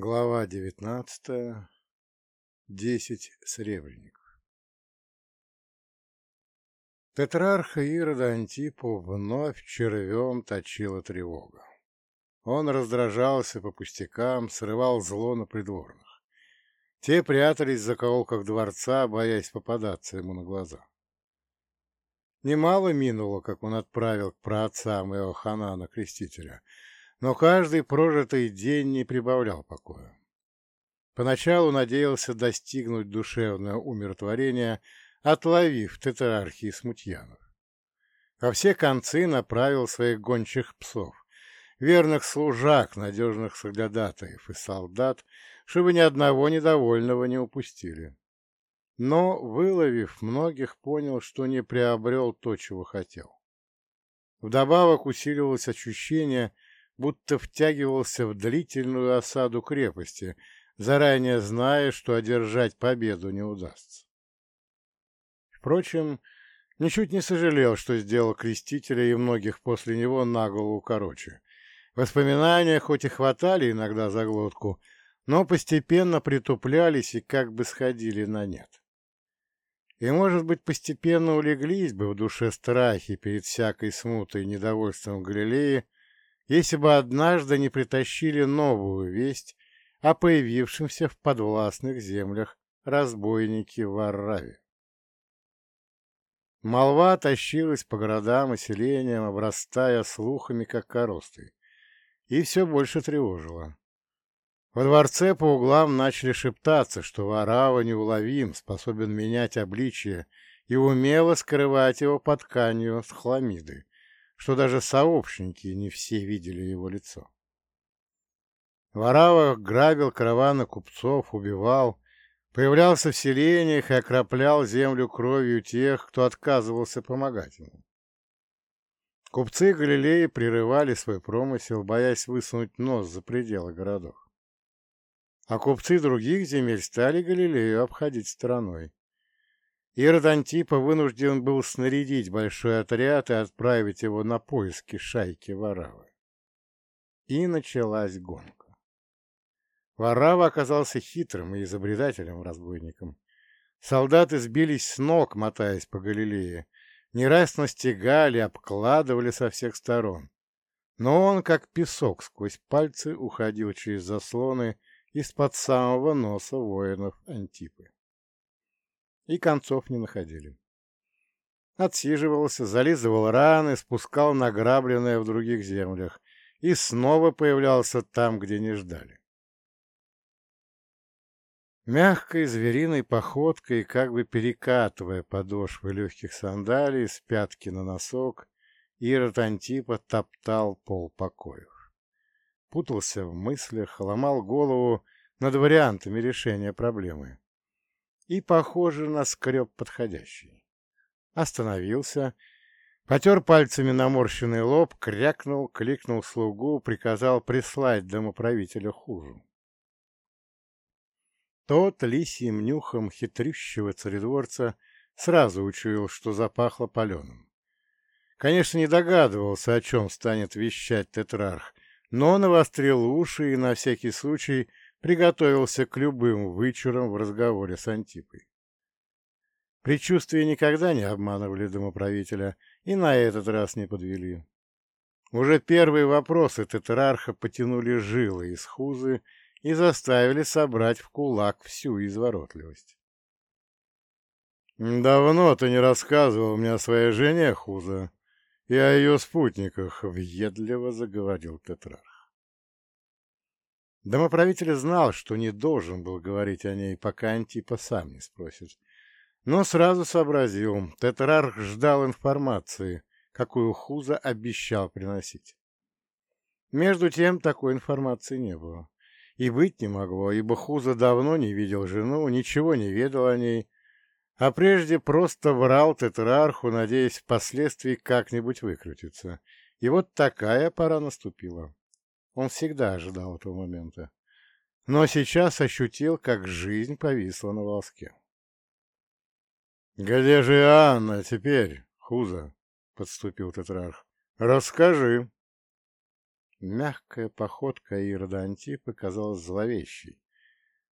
Глава девятнадцатая. Десять сребреников. Тетрарха Ирода Антипу вновь червем точила тревога. Он раздражался по пустякам, срывал зло на придворных. Те прятались в закоулках дворца, боясь попадаться ему на глаза. Немало минуло, как он отправил к праотцам Иоханана Крестителя — но каждый прожитый день не прибавлял покоя. Поначалу надеялся достигнуть душевного умиротворения, отловив тетрархии смутьянов. Во все концы направил своих гончих псов, верных служак, надежных соглядатаев и солдат, чтобы ни одного недовольного не упустили. Но, выловив многих, понял, что не приобрел то, чего хотел. Вдобавок усиливалось ощущение, будто втягивался в длительную осаду крепости, заранее зная, что одержать победу не удастся. Впрочем, ничуть не сожалел, что сделал крестителя и многих после него на голову короче. Воспоминания хоть и хватали иногда за глотку, но постепенно притуплялись и как бы сходили на нет. И, может быть, постепенно улеглись бы в душе страхи перед всякой смутой и недовольством Галилеи, если бы однажды не притащили новую весть о появившемся в подвластных землях разбойнике в Арраве. Молва тащилась по городам и селениям, обрастая слухами, как коростой, и все больше тревожила. Во дворце по углам начали шептаться, что Варава неуловим, способен менять обличие и умело скрывать его под тканью с хламиды, что даже сообщники не все видели его лицо. Варава грабил караваны купцов, убивал, появлялся в селениях и окроплял землю кровью тех, кто отказывался помогать ему. Купцы Галилеи прерывали свой промысел, боясь высунуть нос за пределы городов. А купцы других земель стали Галилею обходить стороной. Ирод Антипа вынужден был снарядить большой отряд и отправить его на поиски шайки Варавы. И началась гонка. Варава оказался хитрым и изобретательным разбойником. Солдаты сбились с ног, мотаясь по Галилее, не раз настигали, обкладывали со всех сторон. Но он, как песок, сквозь пальцы уходил через заслоны из-под самого носа воинов Антипы и концов не находили. Отсиживался, зализывал раны, спускал награбленное в других землях и снова появлялся там, где не ждали. Мягкой звериной походкой, как бы перекатывая подошвы легких сандалий с пятки на носок, Ирод Антипа топтал пол покоев. Путался в мыслях, ломал голову над вариантами решения проблемы и, похоже, на скреб подходящий. Остановился, потер пальцами наморщенный лоб, крякнул, кликнул слугу, приказал прислать домоправителя хужу. Тот лисьим нюхом хитрющего царедворца сразу учуял, что запахло паленым. Конечно, не догадывался, о чем станет вещать тетрарх, но навострил уши и на всякий случай приготовился к любым вычурам в разговоре с Антипой. Предчувствия никогда не обманывали домоправителя и на этот раз не подвели. Уже первые вопросы тетрарха потянули жилы из хузы и заставили собрать в кулак всю изворотливость. «Давно ты не рассказывал мне о своей жене, Хуза, и о ее спутниках», — въедливо заговорил тетрарх. Домоправитель знал, что не должен был говорить о ней, пока Антипа сам не спросит. Но сразу сообразил, Тетрарх ждал информации, какую Хуза обещал приносить. Между тем, такой информации не было. И быть не могло, ибо Хуза давно не видел жену, ничего не ведал о ней, а прежде просто врал Тетрарху, надеясь впоследствии как-нибудь выкрутиться. И вот такая пора наступила. Он всегда ожидал этого момента. Но сейчас ощутил, как жизнь повисла на волоске. «Где же Анна теперь, Хуза?» — подступил тетрарх. «Расскажи». Мягкая походка Ирода Антипы казалась зловещей.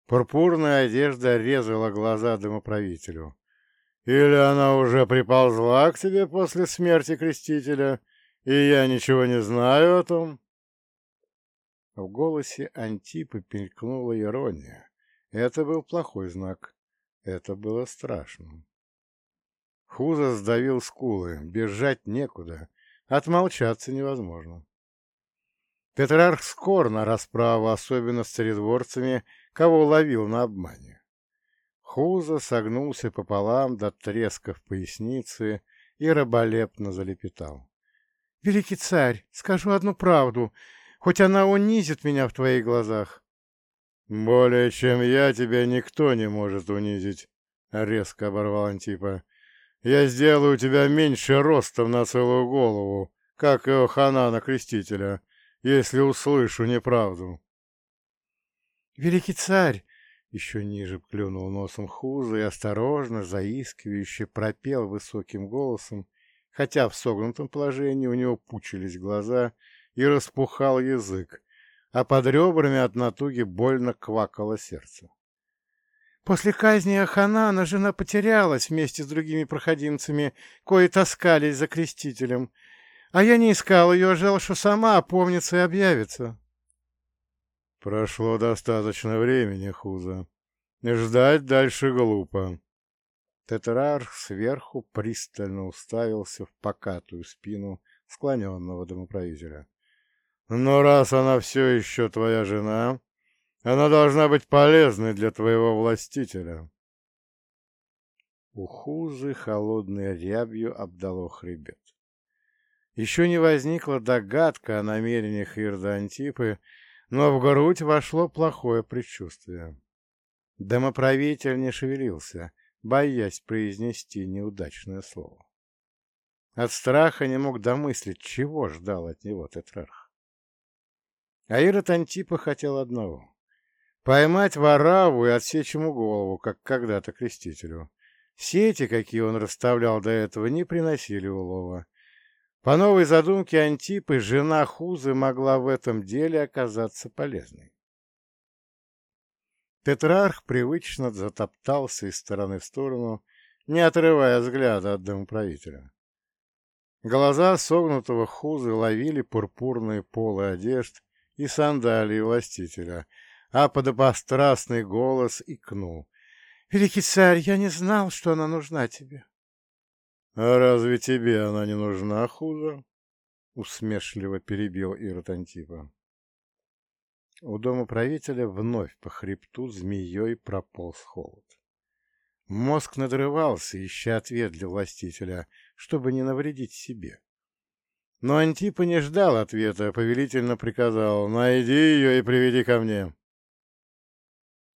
Пурпурная одежда резала глаза домоправителю. «Или она уже приползла к тебе после смерти крестителя, и я ничего не знаю о том?» В голосе Антипы мелькнула ирония. Это был плохой знак. Это было страшно. Хуза сдавил скулы. Бежать некуда. Отмолчаться невозможно. Петрарх скор на расправу, особенно с царедворцами, кого ловил на обмане. Хуза согнулся пополам до треска в пояснице и раболепно залепетал. — Великий царь, скажу одну правду, хоть она унизит меня в твоих глазах. — Более чем я тебя никто не может унизить, — резко оборвал Антипа. — Я сделаю тебя меньше ростом на целую голову, как и Ханана Крестителя, если услышу неправду. «Великий царь!» — еще ниже клюнул носом Хуза и осторожно, заискивающе пропел высоким голосом, хотя в согнутом положении у него пучились глаза и распухал язык, а под ребрами от натуги больно квакало сердце. После казни Аханана жена потерялась вместе с другими проходимцами, кои таскались за крестителем, а я не искал ее, ждал, что сама опомнится и объявится. Прошло достаточно времени, Хуза. Ждать дальше глупо. Тетрарх сверху пристально уставился в покатую спину склоненного домоправителя. Но раз она все еще твоя жена, она должна быть полезной для твоего властителя. У Хузы холодной рябью обдало хребет. Еще не возникла догадка о намерениях Ирда Антипы, но в грудь вошло плохое предчувствие. Домоправитель не шевелился, боясь произнести неудачное слово. От страха не мог домыслить, чего ждал от него тетрарх. А Ирод Антипа хотел одного — поймать вораву и отсечь ему голову, как когда-то крестителю. Сети, какие он расставлял до этого, не приносили улова, по новой задумке Антипы, жена Хузы могла в этом деле оказаться полезной. Тетрарх привычно затоптался из стороны в сторону, не отрывая взгляда от домоправителя. Глаза согнутого Хузы ловили пурпурные полы одежд и сандалии властителя, а подобострастный голос икнул. — Великий царь, я не знал, что она нужна тебе. «А разве тебе она не нужна, худо?» — усмешливо перебил Ирод Антипа. У дома правителя вновь по хребту змеей прополз холод. Мозг надрывался, ища ответ для властителя, чтобы не навредить себе. Но Антипа не ждал ответа, повелительно приказал «Найди ее и приведи ко мне».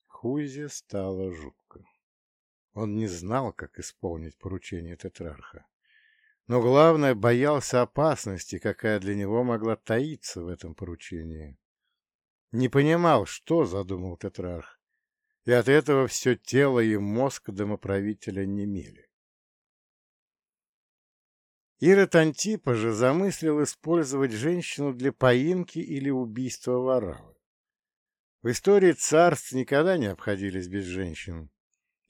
Хузе стало жутко. Он не знал, как исполнить поручение тетрарха. Но главное, боялся опасности, какая для него могла таиться в этом поручении. Не понимал, что задумал тетрарх, и от этого все тело и мозг домоправителя немели. Ирод Антипа же замыслил использовать женщину для поимки или убийства воравы. В истории царств никогда не обходились без женщин.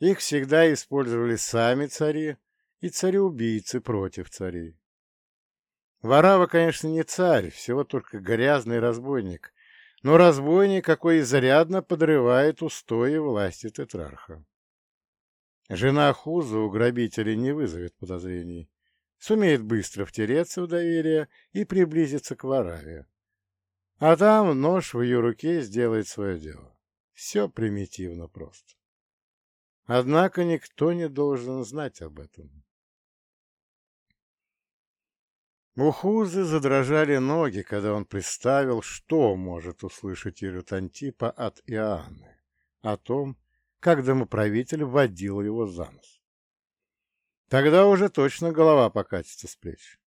Их всегда использовали сами цари и цареубийцы против царей. Варава, конечно, не царь, всего только грязный разбойник, но разбойник, какой изрядно подрывает устои власти тетрарха. Жена Хуза у грабителей не вызовет подозрений, сумеет быстро втереться в доверие и приблизиться к Вараве. А там нож в ее руке сделает свое дело. Все примитивно просто. Однако никто не должен знать об этом. У Хузы задрожали ноги, когда он представил, что может услышать Ирод Антипа от Иоанны, о том, как домоправитель водил его за нос. Тогда уже точно голова покатится с плеч.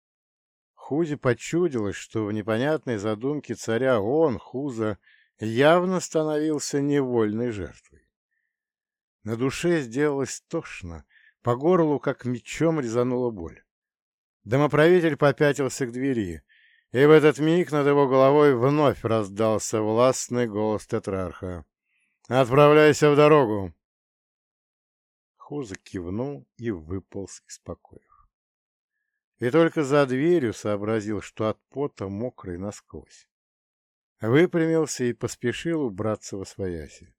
Хузе почудилось, что в непонятной задумке царя он, Хуза, явно становился невольной жертвой. На душе сделалось тошно, по горлу как мечом резанула боль. Домоправитель попятился к двери. И в этот миг над его головой вновь раздался властный голос тетрарха. «Отправляйся в дорогу!» Хуза кивнул и выполз из покоев. И только за дверью сообразил, что от пота мокрый насквозь. Выпрямился и поспешил убраться во свояси.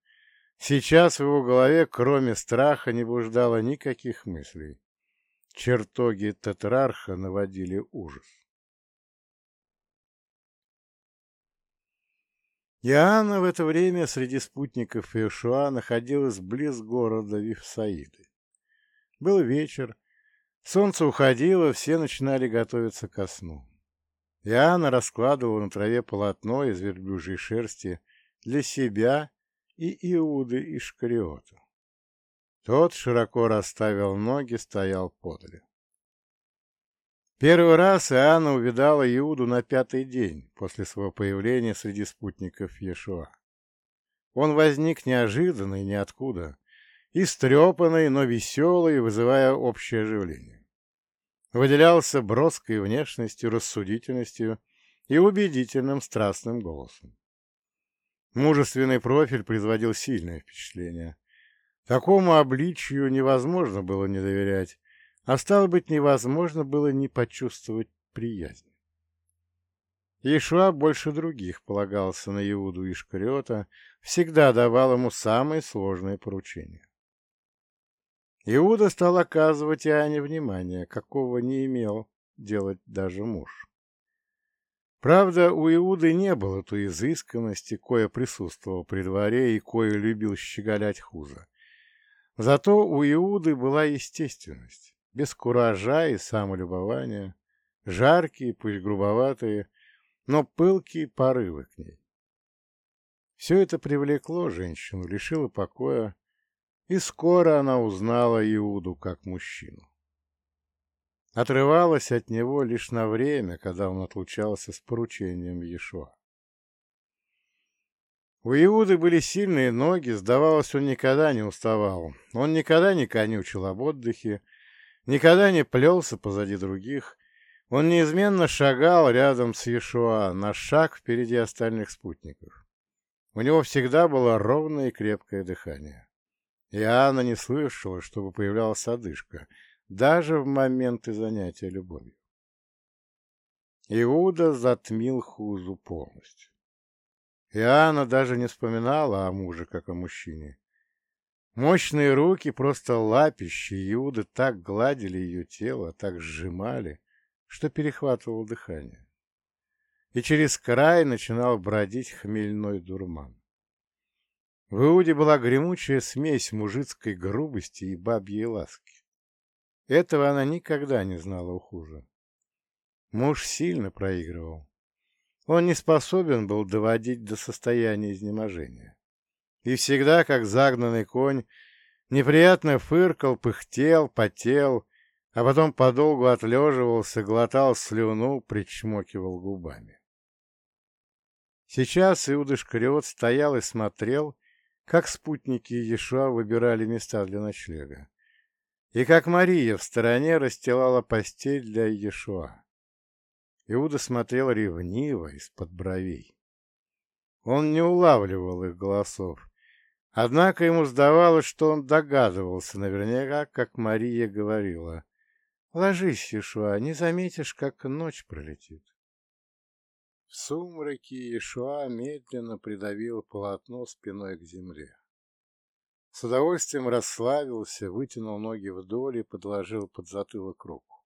Сейчас в его голове, кроме страха, не блуждало никаких мыслей. Чертоги тетрарха наводили ужас. Иоанна в это время среди спутников Иешуа находилась близ города Вифсаиды. Был вечер, солнце уходило, все начинали готовиться ко сну. Иоанна раскладывала на траве полотно из верблюжьей шерсти для себя и Иуды Ишкариота. Тот широко расставил ноги, стоял подле. Первый раз Иоанна увидала Иуду на пятый день после своего появления среди спутников Иешуа. Он возник неожиданно и ниоткуда, истрепанный, но веселый, вызывая общее оживление. Выделялся броской внешностью, рассудительностью и убедительным страстным голосом. Мужественный профиль производил сильное впечатление. Такому обличию невозможно было не доверять, а стало быть, невозможно было не почувствовать приязнь. Иешуа больше других полагался на Иуду Ишкариота, всегда давал ему самые сложные поручения. Иуда стал оказывать Иоанне внимание, какого не имел делать даже муж. Правда, у Иуды не было той изысканности, кое присутствовал при дворе и кое любил щеголять Хуза. Зато у Иуды была естественность без куража и самолюбования, жаркие, пусть грубоватые, но пылкие порывы к ней. Все это привлекло женщину, лишило покоя, и скоро она узнала Иуду как мужчину. Отрывалась от него лишь на время, когда он отлучался с поручением Иешуа. У Иуды были сильные ноги, сдавалось, он никогда не уставал. Он никогда не конючил об отдыхе, никогда не плелся позади других. Он неизменно шагал рядом с Иешуа, на шаг впереди остальных спутников. У него всегда было ровное и крепкое дыхание. И Анна не слышала, чтобы появлялась одышка, даже в моменты занятия любовью. Иуда затмил Хузу полностью. Иоанна даже не вспоминала о муже, как о мужчине. Мощные руки, просто лапищи Иуды, так гладили ее тело, так сжимали, что перехватывал дыхание. И через край начинал бродить хмельной дурман. В Иуде была гремучая смесь мужицкой грубости и бабьей ласки. Этого она никогда не знала у хуже. Муж сильно проигрывал. Он не способен был доводить до состояния изнеможения и всегда, как загнанный конь, неприятно фыркал, пыхтел, потел, а потом подолгу отлеживался, глотал слюну, причмокивал губами. Сейчас Иуда Шкариот стоял и смотрел, как спутники Иешуа выбирали места для ночлега, и как Мария в стороне расстилала постель для Иешуа. Иуда смотрел ревниво из-под бровей. Он не улавливал их голосов, Однако ему сдавалось, что он догадывался наверняка, как Мария говорила. «Ложись, Ешуа, не заметишь, как ночь пролетит». В сумраке Ешуа медленно придавил полотно спиной к земле. С удовольствием расслабился, вытянул ноги вдоль и подложил под затылок руку.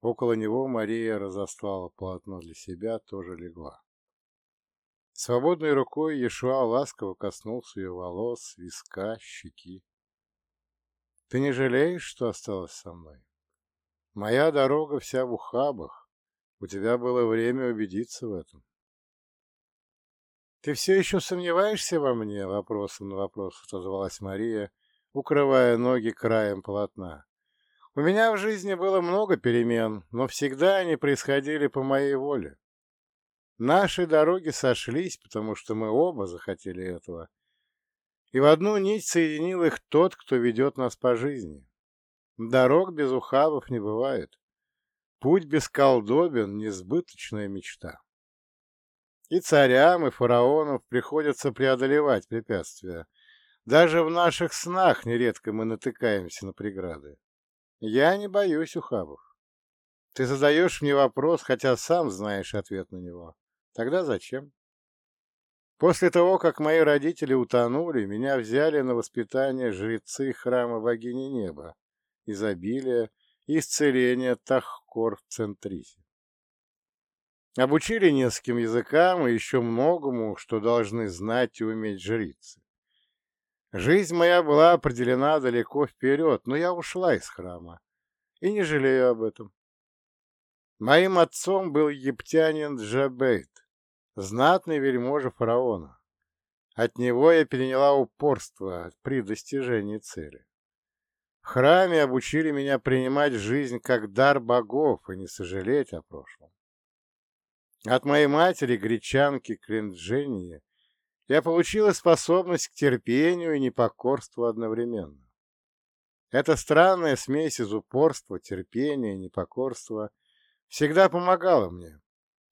Около него Мария разослала полотно для себя, тоже легла. Свободной рукой Ешуа ласково коснулся ее волос, виска, щеки. «Ты не жалеешь, что осталась со мной? Моя дорога вся в ухабах. У тебя было время убедиться в этом». «Ты все еще сомневаешься во мне?» — вопросом на вопрос отозвалась Мария, укрывая ноги краем полотна. «У меня в жизни было много перемен, но всегда они происходили по моей воле. Наши дороги сошлись, потому что мы оба захотели этого. И в одну нить соединил их тот, кто ведет нас по жизни. Дорог без ухабов не бывает. Путь без колдобин — несбыточная мечта. И царям, и фараонам приходится преодолевать препятствия. Даже в наших снах нередко мы натыкаемся на преграды. Я не боюсь ухабов. Ты задаешь мне вопрос, хотя сам знаешь ответ на него. Тогда зачем? После того, как мои родители утонули, меня взяли на воспитание жрецы храма богини неба, изобилия и исцеления Тахкор в Центрисе. Обучили нескольким языкам и еще многому, что должны знать и уметь жрицы. Жизнь моя была определена далеко вперед, но я ушла из храма и не жалею об этом. Моим отцом был египтянин Джабейт, знатный вельможа фараона. От него я переняла упорство при достижении цели. В храме обучили меня принимать жизнь как дар богов и не сожалеть о прошлом. От моей матери, гречанки Кринджении, я получила способность к терпению и непокорству одновременно. Эта странная смесь из упорства, терпения и непокорства всегда помогала мне.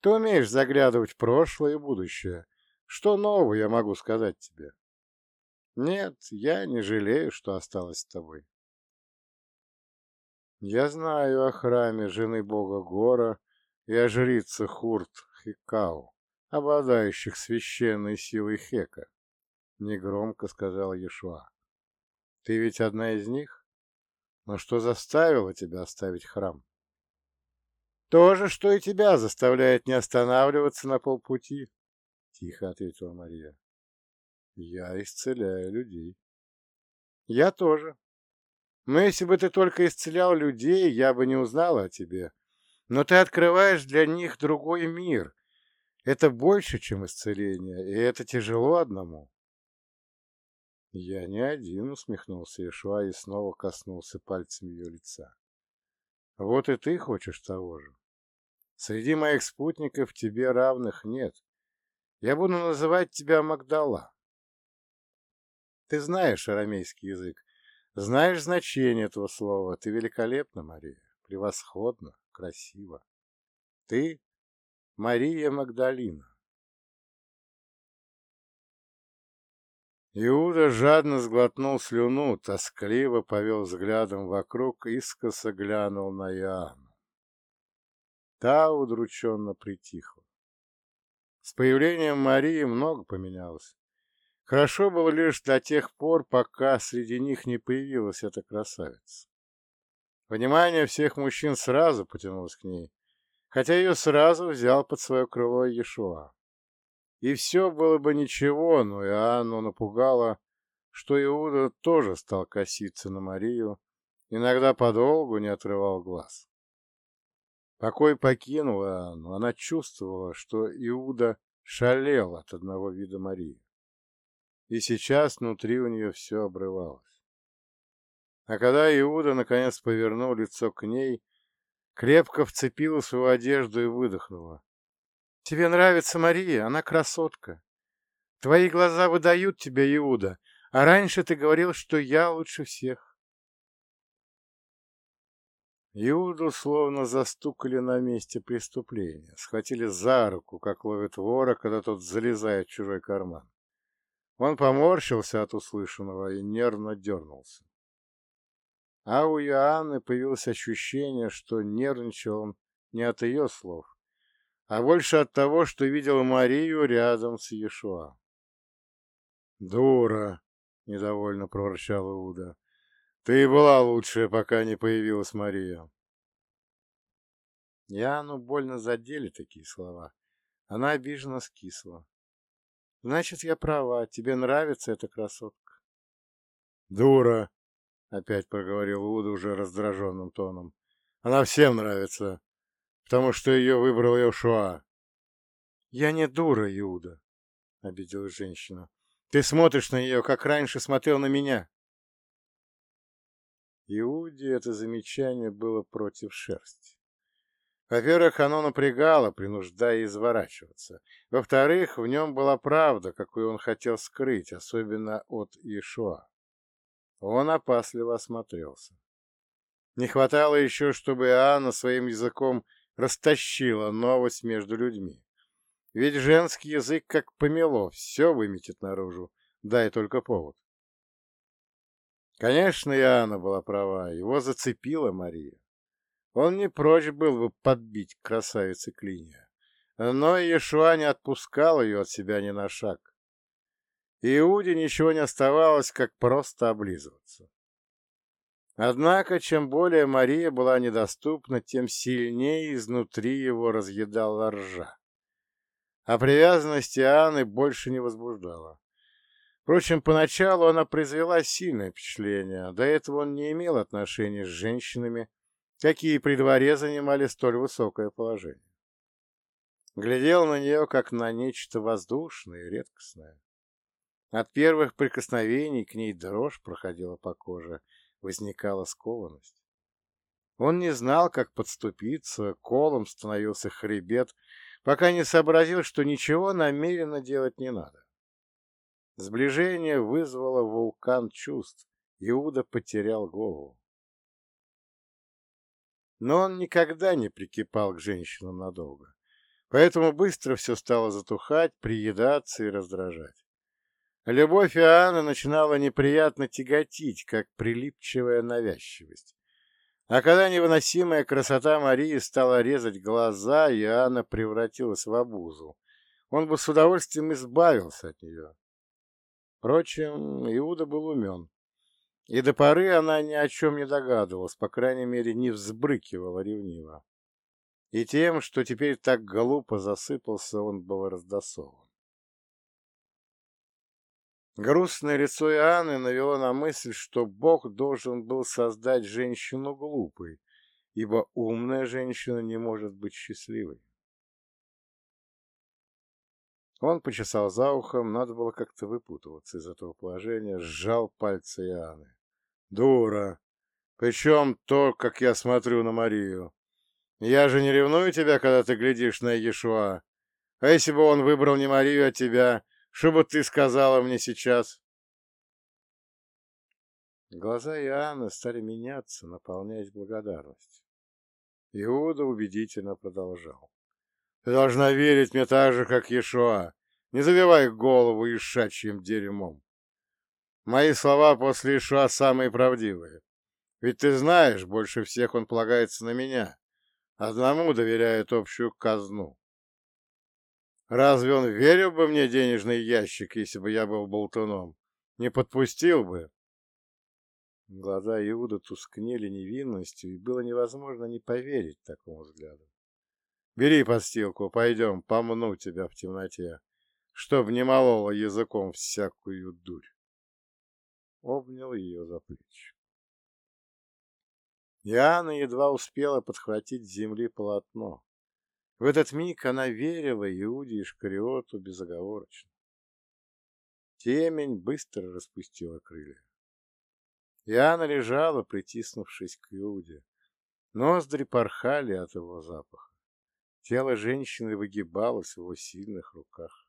Ты умеешь заглядывать в прошлое и будущее. Что нового я могу сказать тебе? Нет, я не жалею, что осталась с тобой. Я знаю о храме жены бога Гора и о жрице Хурт Хикау, обладающих священной силой Хека, — негромко сказал Иешуа. Ты ведь одна из них? Но что заставило тебя оставить храм? То же, что и тебя заставляет не останавливаться на полпути, — тихо ответила Мария. Я исцеляю людей. Я тоже. Но если бы ты только исцелял людей, я бы не узнала о тебе. Но ты открываешь для них другой мир. Это больше, чем исцеление, и это тяжело одному. Я не один, усмехнулся Ишуа и снова коснулся пальцем ее лица. Вот и ты хочешь того же. Среди моих спутников тебе равных нет. Я буду называть тебя Магдала. Ты знаешь арамейский язык, знаешь значение этого слова. Ты великолепна, Мария, превосходно, красиво. Ты Мария Магдалина. Иуда жадно сглотнул слюну, тоскливо повел взглядом вокруг, искоса глянул на Иоанна. Та удрученно притихла. С появлением Марии много поменялось. Хорошо было лишь до тех пор, пока среди них не появилась эта красавица. Внимание всех мужчин сразу потянулось к ней, хотя ее сразу взял под свое крыло Иешуа. И все было бы ничего, но Иоанну напугало, что Иуда тоже стал коситься на Марию, иногда подолгу не отрывал глаз. Покой покинул Иоанну, она чувствовала, что Иуда шалел от одного вида Марии. И сейчас внутри у нее все обрывалось. А когда Иуда наконец повернул лицо к ней, крепко вцепила свою одежду и выдохнула. — Тебе нравится Мария, она красотка. Твои глаза выдают тебя, Иуда, а раньше ты говорил, что я лучше всех. Иуду словно застукали на месте преступления, схватили за руку, как ловит вора, когда тот залезает в чужой карман. Он поморщился от услышанного и нервно дернулся. А у Иоанны появилось ощущение, что нервничал он не от ее слов, а больше от того, что видел Марию рядом с Иешуа. «Дура!» — недовольно проворчал Иуда. Ты была лучшая, пока не появилась Мария. Яну больно задели такие слова. Она обиженно скисла. Значит, я права. Тебе нравится эта красотка? Дура, опять проговорил Уда уже раздраженным тоном. Она всем нравится, потому что ее выбрал Иошуа. Я не дура, Иуда, обиделась женщина. Ты смотришь на нее, как раньше смотрел на меня. Иуде это замечание было против шерсти. Во-первых, оно напрягало, принуждая изворачиваться. Во-вторых, в нем была правда, какую он хотел скрыть, особенно от Иешуа. Он опасливо осмотрелся. Не хватало еще, чтобы Иоанна своим языком растащила новость между людьми. Ведь женский язык, как помело, все выметит наружу, дай только повод. Конечно, Иоанна была права, его зацепила Мария. Он не прочь был бы подбить красавицы Клиния, но Иешуа не отпускал ее от себя ни на шаг. Иуде ничего не оставалось, как просто облизываться. Однако, чем более Мария была недоступна, тем сильнее изнутри его разъедала ржа. А привязанность Иоанны больше не возбуждала. Впрочем, поначалу она произвела сильное впечатление. До этого он не имел отношений с женщинами, какие при дворе занимали столь высокое положение. Глядел на нее, как на нечто воздушное и редкостное. От первых прикосновений к ней дрожь проходила по коже — возникала скованность. Он не знал, как подступиться, колом становился хребет, пока не сообразил, что ничего намеренно делать не надо. Сближение вызвало вулкан чувств, Иуда потерял голову. Но он никогда не прикипал к женщинам надолго, поэтому быстро все стало затухать, приедаться и раздражать. Любовь Иоанна начинала неприятно тяготить, как прилипчивая навязчивость. А когда невыносимая красота Марии стала резать глаза, Иоанна превратилась в обузу. Он бы с удовольствием избавился от нее. Впрочем, Иуда был умен. И до поры она ни о чем не догадывалась, по крайней мере, не взбрыкивала ревниво. И тем, что теперь так глупо засыпался, он был раздосован. Грустное лицо Иоанны навело на мысль, что Бог должен был создать женщину глупой, ибо умная женщина не может быть счастливой. Он почесал за ухом, надо было как-то выпутываться из этого положения, сжал пальцы Иоанны. «Дура! Причем то, как я смотрю на Марию. Я же не ревную тебя, когда ты глядишь на Иешуа. А если бы он выбрал не Марию, а тебя, что бы ты сказала мне сейчас?» Глаза Иоанна стали меняться, наполняясь благодарностью. Иуда убедительно продолжал. «Ты должна верить мне так же, как Иешуа. Не забивай голову ишачьим дерьмом. Мои слова после Иешуа самые правдивые. Ведь ты знаешь, больше всех он полагается на меня. Одному доверяет общую казну. Разве он верил бы мне денежный ящик, если бы я был болтуном? Не подпустил бы. Глаза Иуда тускнели невинностью, и было невозможно не поверить такому взгляду. Бери подстилку, пойдем, помну тебя в темноте, чтоб не молола языком всякую дурь. Обнял ее за плечи. Иоанна едва успела подхватить с земли полотно. В этот миг она верила Иуде Шкариоту безоговорочно. Темень быстро распустила крылья. Иоанна лежала, притиснувшись к Иуде. Ноздри порхали от его запаха. Тело женщины выгибалось в его сильных руках.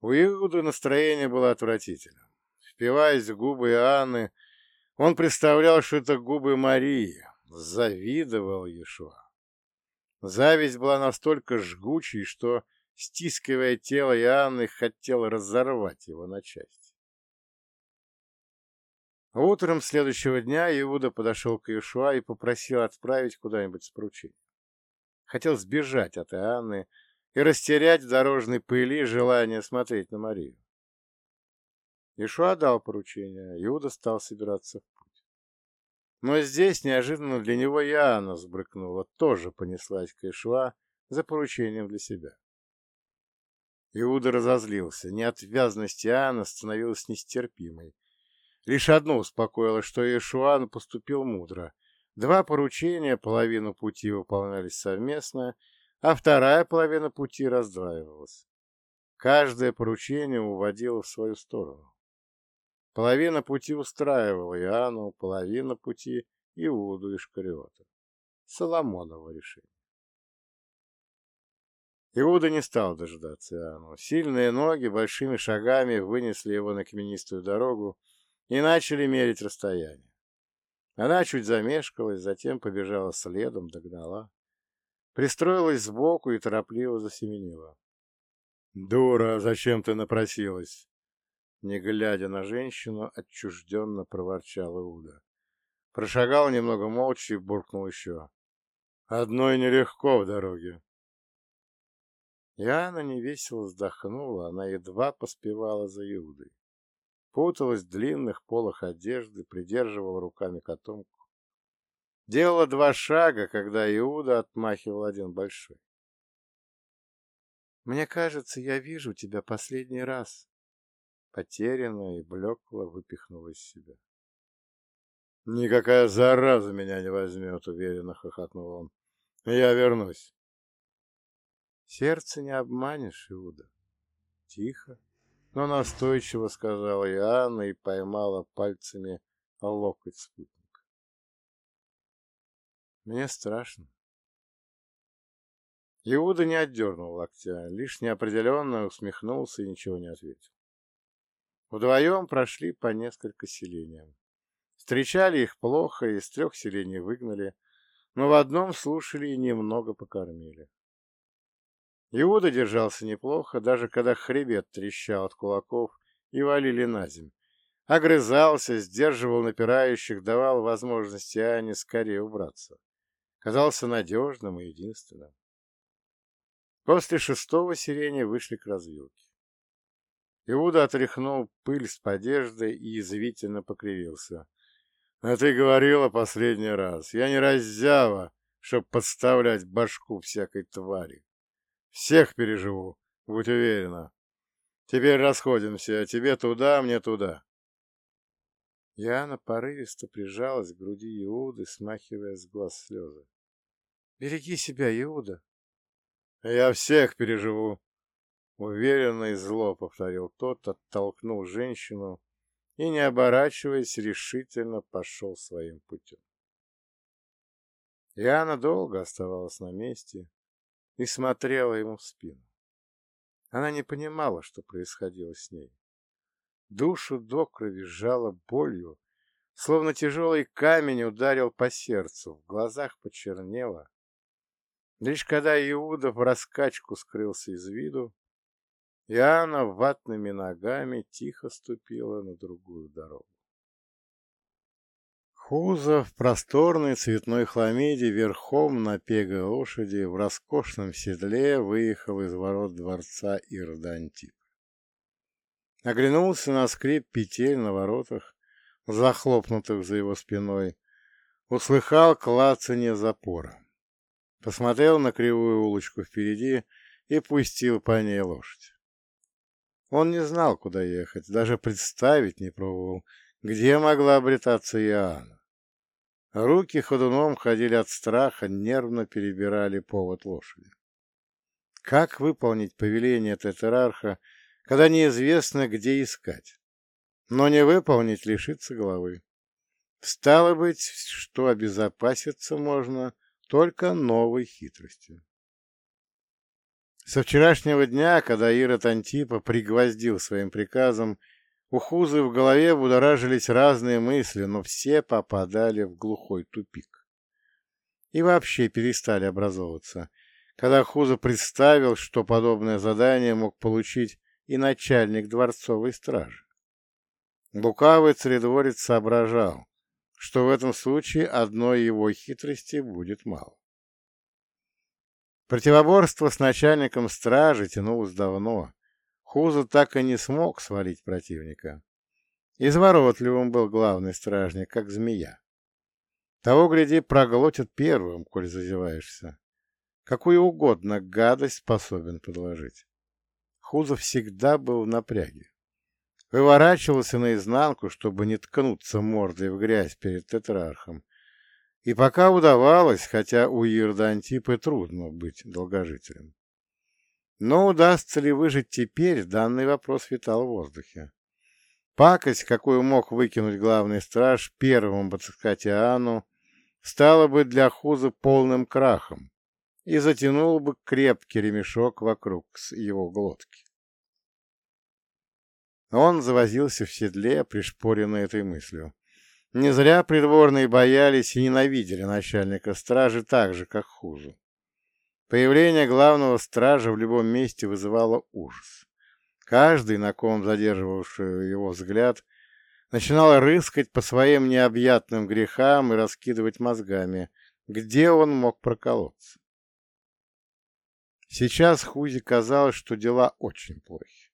У Иуды настроение было отвратительным. Впиваясь в губы Иоанны, он представлял, что это губы Марии, завидовал Иешуа. Зависть была настолько жгучей, что, стискивая тело Иоанны, хотел разорвать его на части. Утром следующего дня Иуда подошел к Иешуа и попросил отправить куда-нибудь с поручением. Хотел сбежать от Иоанны и растерять в дорожной пыли желание смотреть на Марию. Ишуа дал поручение, Иуда стал собираться в но здесь неожиданно для него Иоанна сбрыкнула, тоже понеслась к Ишуа за поручением для себя. Иуда разозлился. Неотвязность Иоанна становилась нестерпимой. Лишь одно успокоило, что Иешуан поступил мудро. Два поручения, половину пути выполнялись совместно, а вторая половина пути раздраивалась. Каждое поручение уводило в свою сторону. Половина пути устраивала Иоанну, половина пути — Иуду и Шкариота. Соломоново решение. Иуда не стал дожидаться Иоанну. Сильные ноги большими шагами вынесли его на каменистую дорогу и начали мерить расстояние. Она чуть замешкалась, затем побежала следом, догнала. Пристроилась сбоку и торопливо засеменила. «Дура, зачем ты напросилась?» Не глядя на женщину, отчужденно проворчал Иуда. Прошагал немного молча и буркнул еще. «Одной нелегко в дороге». Яна невесело вздохнула, она едва поспевала за Иудой. Путалась в длинных полах одежды, придерживала руками котомку. Делала два шага, когда Иуда отмахивал один большой. «Мне кажется, я вижу тебя последний раз», потерянно и блекло выпихнула из себя. «Никакая зараза меня не возьмет», — уверенно хохотнул он. «Я вернусь». «Сердце не обманешь, Иуда». Тихо, но настойчиво сказала Иоанна и поймала пальцами локоть спутника. «Мне страшно». Иуда не отдернул локтя, лишь неопределенно усмехнулся и ничего не ответил. Вдвоем прошли по несколько селениям. Встречали их плохо, из трех селений выгнали, но в одном слушали и немного покормили. Иуда держался неплохо, даже когда хребет трещал от кулаков и валили на земь. Огрызался, сдерживал напирающих, давал возможности Ане скорее убраться. Казался надежным и единственным. После шестого сирени вышли к развилке. Иуда отряхнул пыль с одежды и язвительно покривился. — А ты говорила последний раз. Я не раззява, чтоб подставлять башку всякой твари. Всех переживу, будь уверена. Теперь расходимся, тебе туда, мне туда. Яна порывисто прижалась к груди Иуды, смахивая с глаз слезы. — Береги себя, Иуда. — Я всех переживу, Уверенно и зло повторил тот, оттолкнул женщину и, не оборачиваясь, решительно пошел своим путем. Яна долго оставалась на месте и смотрела ему в спину. Она не понимала, что происходило с ней. Душу до крови сжала болью, словно тяжелый камень ударил по сердцу, в глазах почернело. Лишь когда Иуда в раскачку скрылся из виду, и Анна ватными ногами тихо ступила на другую дорогу. Хуза в просторной цветной хламиде верхом на пегой лошади в роскошном седле выехал из ворот дворца Ирдантип. Оглянулся на скрип петель на воротах, захлопнутых за его спиной, услыхал клацанье запора. Посмотрел на кривую улочку впереди и пустил по ней лошадь. Он не знал, куда ехать, даже представить не пробовал, где могла обретаться Иоанна. Руки ходуном ходили от страха, нервно перебирали повод лошади. Как выполнить повеление тетрарха, когда неизвестно, где искать? Но не выполнить лишиться головы. Стало быть, что обезопаситься можно только новой хитростью. Со вчерашнего дня, когда Ирод Антипа пригвоздил своим приказом, у Хузы в голове будоражились разные мысли, но все попадали в глухой тупик. И вообще перестали образовываться, когда Хуза представил, что подобное задание мог получить и начальник дворцовой стражи. Лукавый царедворец соображал, что в этом случае одной его хитрости будет мало. Противоборство с начальником стражи тянулось давно. Хуза так и не смог свалить противника. Изворотливым был главный стражник, как змея. Того, гляди, проглотит первым, коль зазеваешься. Какую угодно гадость способен подложить. Хуза всегда был в напряге. Выворачивался наизнанку, чтобы не ткнуться мордой в грязь перед тетрархом, и пока удавалось, хотя у Ирда Антипы трудно быть долгожителем. Но удастся ли выжить теперь, данный вопрос витал в воздухе. Пакость, какую мог выкинуть главный страж первому подсказать Иоанну, стала бы для Хуза полным крахом и затянул бы крепкий ремешок вокруг его глотки. Он завозился в седле, пришпоренный этой мыслью. Не зря придворные боялись и ненавидели начальника стражи так же, как Хузу. Появление главного стража в любом месте вызывало ужас. Каждый, на ком задерживавший его взгляд, начинал рыскать по своим необъятным грехам и раскидывать мозгами, где он мог проколоться. Сейчас Хузе казалось, что дела очень плохи.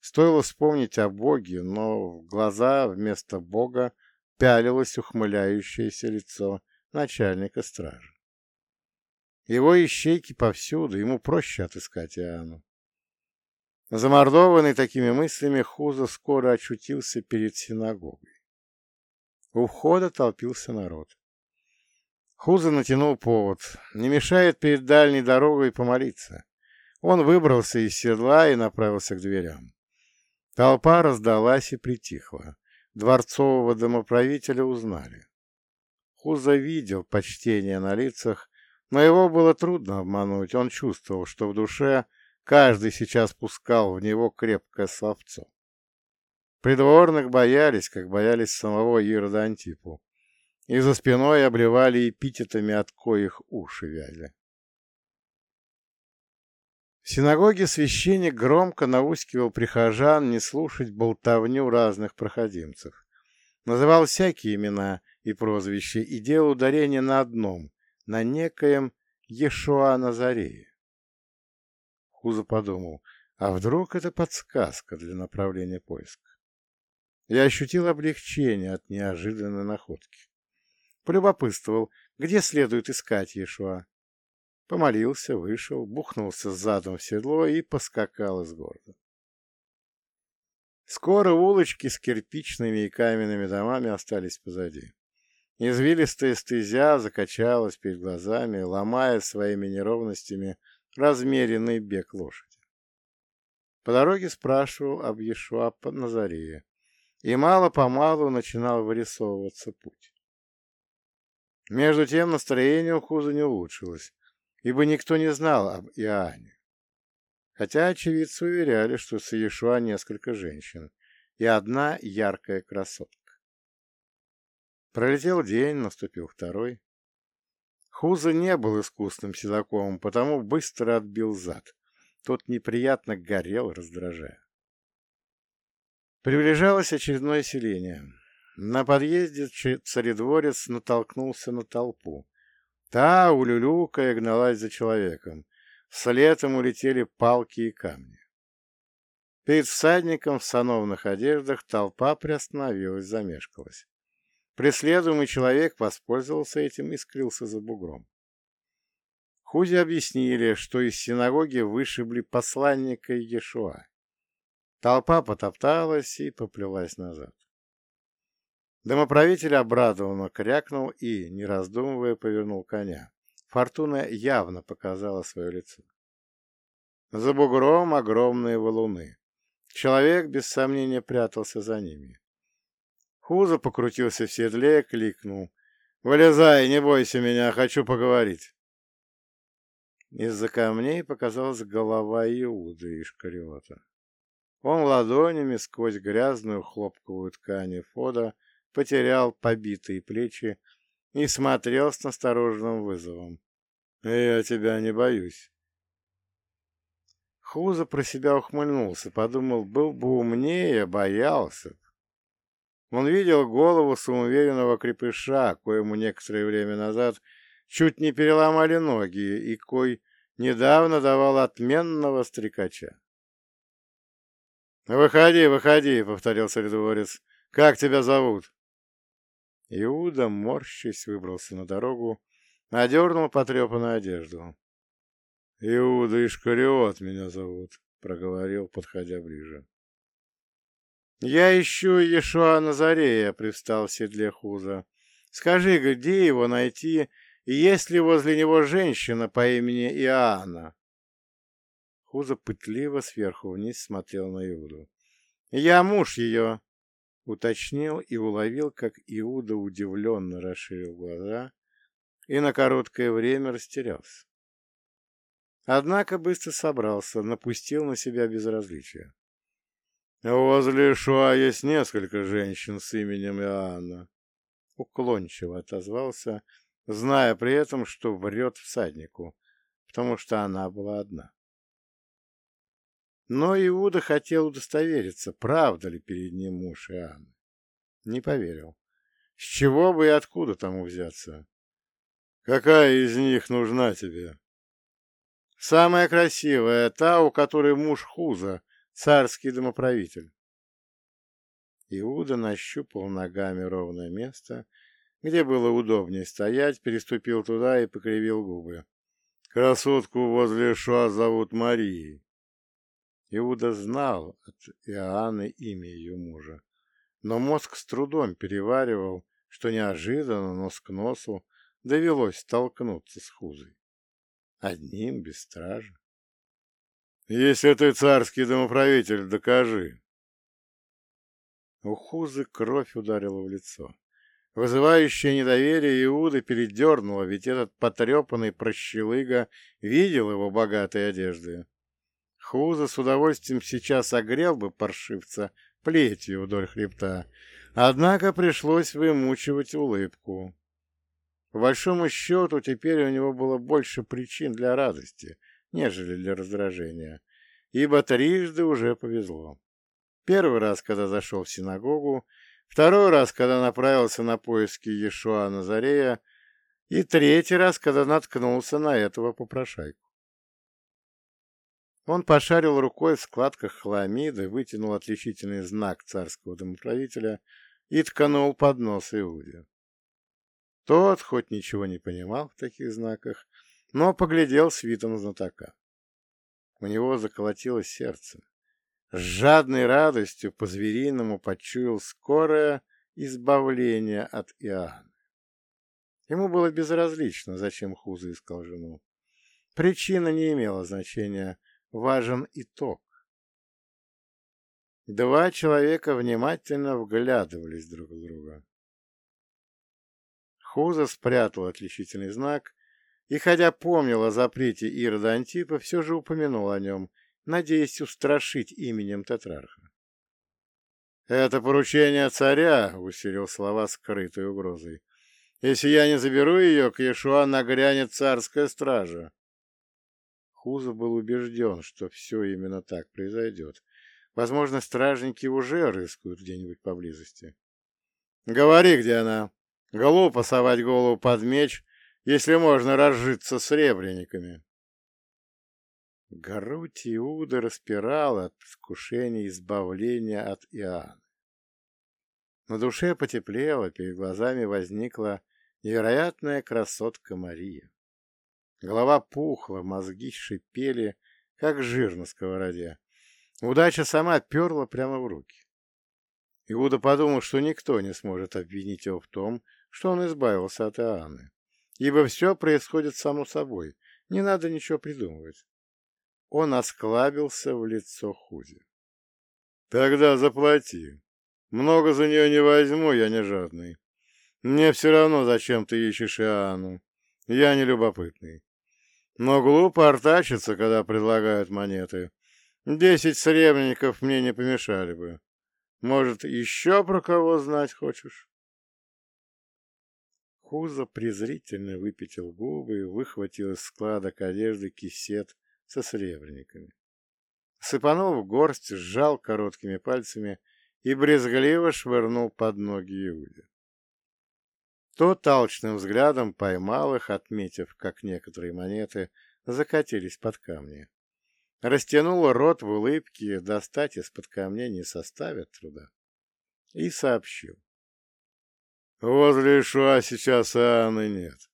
Стоило вспомнить о Боге, но в глаза вместо Бога пялилось ухмыляющееся лицо начальника стражи. Его ищейки повсюду, ему проще отыскать Иоанну. Замордованный такими мыслями, Хуза скоро очутился перед синагогой. У входа толпился народ. Хуза натянул повод. Не мешает перед дальней дорогой помолиться. Он выбрался из седла и направился к дверям. Толпа раздалась и притихла. Дворцового домоправителя узнали. Хуза видел почтение на лицах, но его было трудно обмануть. Он чувствовал, что в душе Каждый сейчас пускал в него крепкое словцо. Придворных боялись, как боялись самого Ирода Антипу, и за спиной обливали эпитетами, от коих уши вяли. В синагоге священник громко наускивал прихожан не слушать болтовню разных проходимцев. Называл всякие имена и прозвища и делал ударение на одном, на некоем Ешуа Назарее. Хуза подумал, а вдруг это подсказка для направления поиска? Я ощутил облегчение от неожиданной находки. Полюбопытствовал, где следует искать Ешуа. Помолился, вышел, бухнулся задом в седло и поскакал из города. Скоро улочки с кирпичными и каменными домами остались позади. Извилистая стезя закачалась перед глазами, ломая своими неровностями размеренный бег лошади. По дороге спрашивал об Ешуа Назарее, и мало-помалу начинал вырисовываться путь. Между тем настроение у Хуза не улучшилось, ибо никто не знал об Иоанне. Хотя очевидцы уверяли, что с Иешуа несколько женщин и одна яркая красотка. Пролетел день, наступил второй. Хуза не был искусным седаком, потому быстро отбил зад. Тот неприятно горел, раздражая. Приближалось очередное селение. На подъезде царедворец натолкнулся на толпу. Та, улюлюкая, гналась за человеком. Вслед ему летели палки и камни. Перед всадником в сановных одеждах толпа приостановилась, замешкалась. Преследуемый человек воспользовался этим и скрылся за бугром. Хузи объяснили, что из синагоги вышибли посланника Иешуа. Толпа потопталась и поплелась назад. Домоправитель обрадованно крякнул и, не раздумывая, повернул коня. Фортуна явно показала свое лицо. За бугром огромные валуны. Человек, без сомнения, прятался за ними. Хуза покрутился в седле, кликнул. «Вылезай, не бойся меня, хочу поговорить». Из-за камней показалась голова Иуды Ишкариота. Он ладонями сквозь грязную хлопковую ткань фода потерял побитые плечи и смотрел с настороженным вызовом. «Я тебя не боюсь». Хуза про себя ухмыльнулся, подумал, был бы умнее, боялся он видел голову самоуверенного крепыша, коему некоторое время назад чуть не переломали ноги, и кой недавно давал отменного стрекача. «Выходи, выходи», — повторил царедворец. «Как тебя зовут?» Иуда, морщись, выбрался на дорогу, одернул потрепанную одежду. «Иуда Ишкариот меня зовут», — проговорил, подходя ближе. «Я ищу Ешуа Назарея», — привстал в седле Хуза. «Скажи, где его найти, и есть ли возле него женщина по имени Иоанна?» Хуза пытливо сверху вниз смотрел на Иуду. «Я муж ее», — уточнил и уловил, как Иуда удивленно расширил глаза и на короткое время растерялся. Однако быстро собрался, напустил на себя безразличие. Возле Шуа есть несколько женщин с именем Иоанна. уклончиво отозвался, зная при этом, что врет всаднику, потому что она была одна. Но Иуда хотел удостовериться, правда ли перед ним муж Иоанна. Не поверил. С чего бы и откуда тому взяться? Какая из них нужна тебе? Самая красивая, та, у которой муж Хуза, царский домоправитель. Иуда нащупал ногами ровное место, где было удобнее стоять, переступил туда и покривил губы. Красотку возле Шуа зовут Марией. Иуда знал от Иоанны имя ее мужа, но мозг с трудом переваривал, что неожиданно, нос к носу, довелось столкнуться с Хузой. Одним, без стражи. «Если ты царский домоправитель, докажи!» У Хузы кровь ударила в лицо. Вызывающее недоверие Иуда передернуло, ведь этот потрепанный прощелыга видел его богатые одежды. Хуза с удовольствием сейчас огрел бы паршивца плетью вдоль хребта, однако пришлось вымучивать улыбку. По большому счету, теперь у него было больше причин для радости, нежели для раздражения, ибо трижды уже повезло. Первый раз, когда зашел в синагогу, второй раз, когда направился на поиски Иешуа Назарея, и третий раз, когда наткнулся на этого попрошайку. Он пошарил рукой в складках хламиды, вытянул отличительный знак царского домоправителя и тканул под нос Иуде. Тот хоть ничего не понимал в таких знаках, но поглядел с видом знатока. У него заколотилось сердце. С жадной радостью по-звериному почуял скорое избавление от Иоанна. Ему было безразлично, зачем Хуза искал жену. Причина не имела значения, важен итог. Два человека внимательно вглядывались друг в друга. Хуза спрятал отличительный знак и, хотя помнил о запрете Ирода Антипа, все же упомянул о нем, надеясь устрашить именем Тетрарха. «Это поручение царя», — усилил слова скрытой угрозой. «Если я не заберу ее, к Иешуа нагрянет царская стража». Хуза был убежден, что все именно так произойдет. Возможно, стражники уже рыскают где-нибудь поблизости. «Говори, где она!» Глупо совать голову под меч, если можно разжиться с ребренниками. Грудь Иуда распирала от искушения избавления от Иоанна. На душе потеплело, перед глазами возникла невероятная красотка Мария. Голова пухла, мозги шипели, как жир на сковороде. Удача сама перла прямо в руки. Иуда подумал, что никто не сможет обвинить его в том, что он избавился от Иоанны, ибо все происходит само собой, не надо ничего придумывать. Он осклабился в лицо Хузи. «Тогда заплати. Много за нее не возьму, я не жадный. Мне все равно, зачем ты ищешь Иоанну. Я не любопытный. Но глупо артачиться, когда предлагают монеты. Десять сребреников мне не помешали бы. Может, еще про кого знать хочешь?» Хуза презрительно выпятил губы и выхватил из складок одежды кисет со сребрениками. Сыпанул в горсть, сжал короткими пальцами и брезгливо швырнул под ноги Иуде. Тот толчным взглядом поймал их, отметив, как некоторые монеты закатились под камни. Растянул рот в улыбке, достать из-под камня не составит труда. И сообщил. Возле Шуа сейчас Анны нет.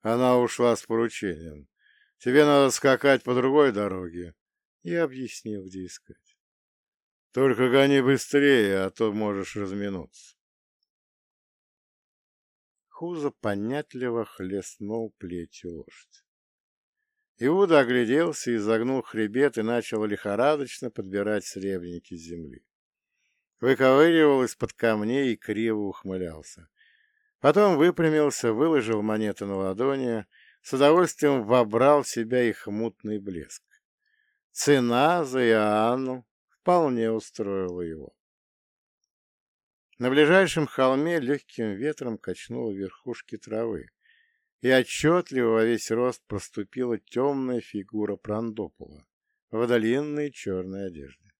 Она ушла с поручением. Тебе надо скакать по другой дороге. Я объяснил, где искать. Только гони быстрее, а то можешь разминуться. Хуза понятливо хлестнул плетью лошадь. Иуда огляделся, изогнул хребет и начал лихорадочно подбирать сребники с земли. Выковыривал из-под камней и криво ухмылялся. Потом выпрямился, выложил монеты на ладони, с удовольствием вобрал в себя их мутный блеск. Цена за Иоанну вполне устроила его. На ближайшем холме легким ветром качнуло верхушки травы, и отчетливо во весь рост проступила темная фигура Прандопола в длинной черной одежде.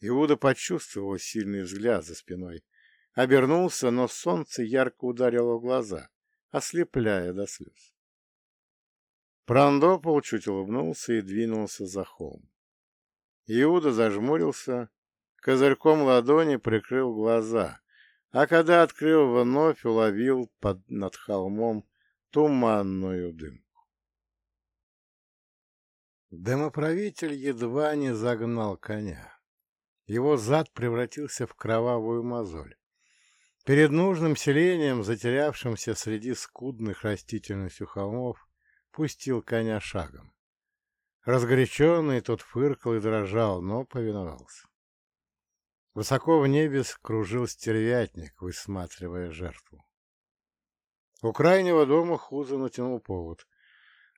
Иуда почувствовал сильный взгляд за спиной, обернулся, но солнце ярко ударило в глаза, ослепляя до слез. Прандопол чуть улыбнулся и двинулся за холм. Иуда зажмурился, козырьком ладони прикрыл глаза, а когда открыл вновь, уловил под, над холмом туманную дымку. Домоправитель едва не загнал коня. Его зад превратился в кровавую мозоль. Перед нужным селением, затерявшимся среди скудных растительностью холмов, пустил коня шагом. Разгоряченный тот фыркал и дрожал, но повиновался. Высоко в небе кружил стервятник, высматривая жертву. У крайнего дома Хуза натянул повод.